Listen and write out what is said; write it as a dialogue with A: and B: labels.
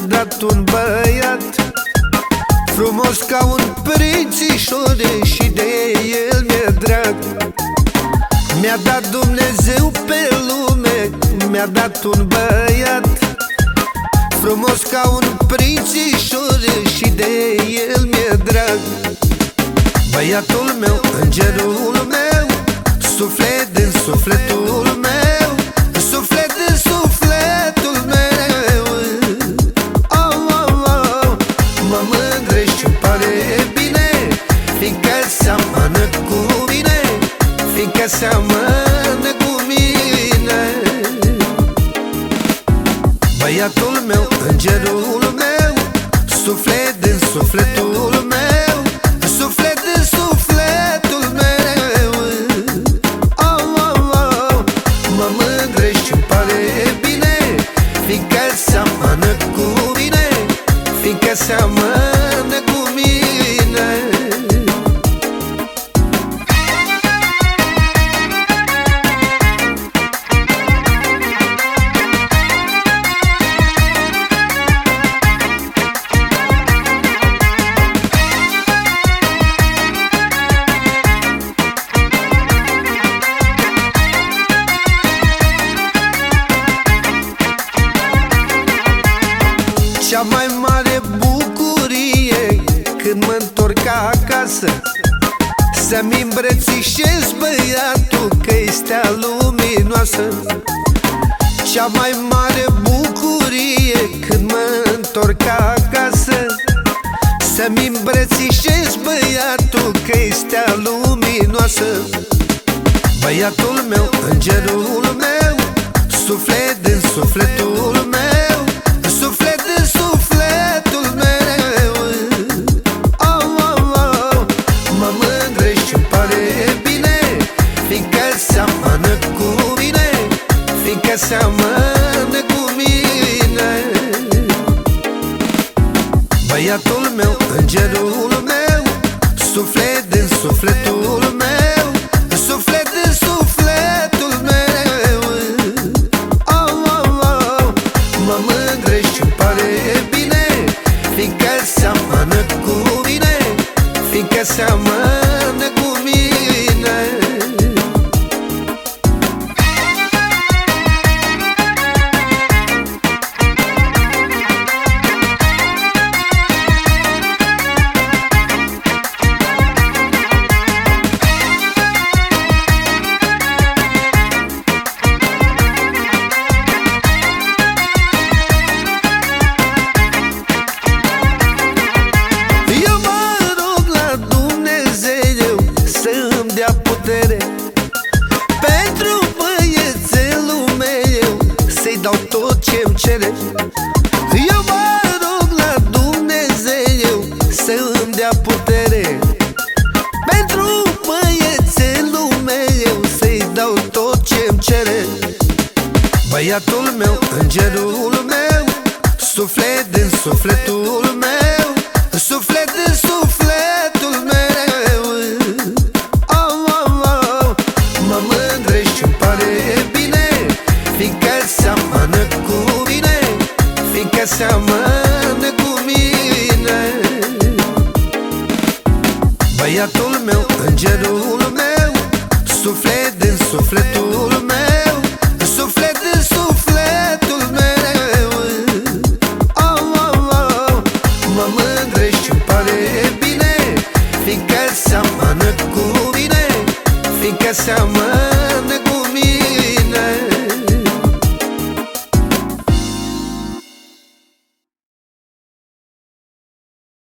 A: dat un băiat Frumos ca un prințișor și de el mi-e drag. Mi-a dat Dumnezeu pe lume, mi-a dat un băiat Frumos ca un prințișor și de el mi-e drag. Băiatul meu, îngerul meu, suflet din sufletul meu seamănă cu mine Fiindcă seamănă cu mine Băiatul meu, îngerul meu Suflet din sufletul meu Suflet din sufletul meu oh, oh, oh. Mă mândrești și pare bine Fiindcă seamănă cu mine Fiindcă seamănă Cea mai mare bucurie Când mă întorc acasă. Să-mi îmbrățișez băiatul Că este luminoasă. Cea mai mare bucurie Când mă întorc acasă. Să-mi îmbrățișez băiatul Că este luminoasă. Băiatul meu, îngerul meu Băiatul meu, îngerul meu Suflet din sufletul meu Suflet din sufletul meu oh, oh, oh. Mă mândrești și pare bine Fiindcă seamănă cu mine Fiindcă seamănă putere. Pentru băiețelul meu să-i dau tot ce-mi cere. Eu mă rog la Dumnezeu să-mi dea putere. Pentru băiețelul meu să-i dau tot ce-mi cere. Băiatul meu, îngerul meu Suflet din sufletul meu Fiindcă seamănă cu mine Băiatul meu, îngerul meu Suflet din sufletul meu Suflet din sufletul meu oh, oh, oh. Mă mândrești și pare bine Fiindcă seamănă cu mine Fiindcă seamănă